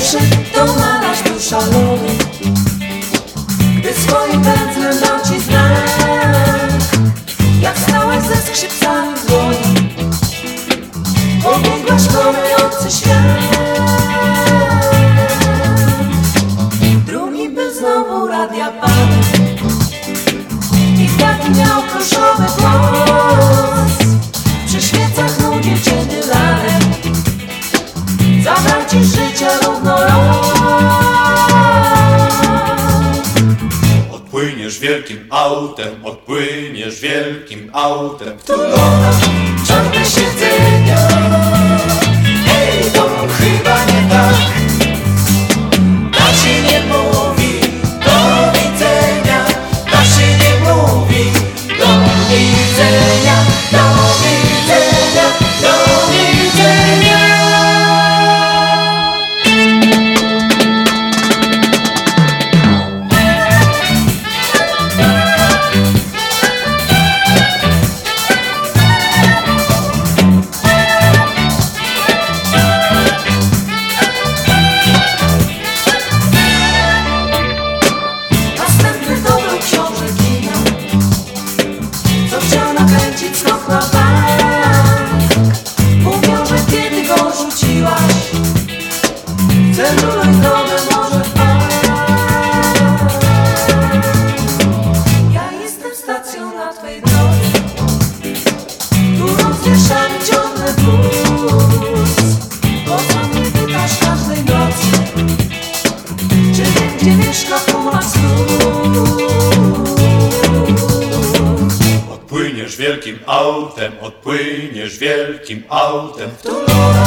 Pierwszy to malarz był szalony Gdy swoim pędzlem dał ci znak Jak stałeś ze skrzypcami dłoni. Pobiegłaś kolejący świat. Drugi był znowu radiapanem I taki miał proszowy głos. Przy świecach nudził cię dylanem Zabrał ci z wielkim autem, odpłyniesz wielkim autem. Odpłyniesz wielkim autem, odpłyniesz wielkim autem. Tu lola,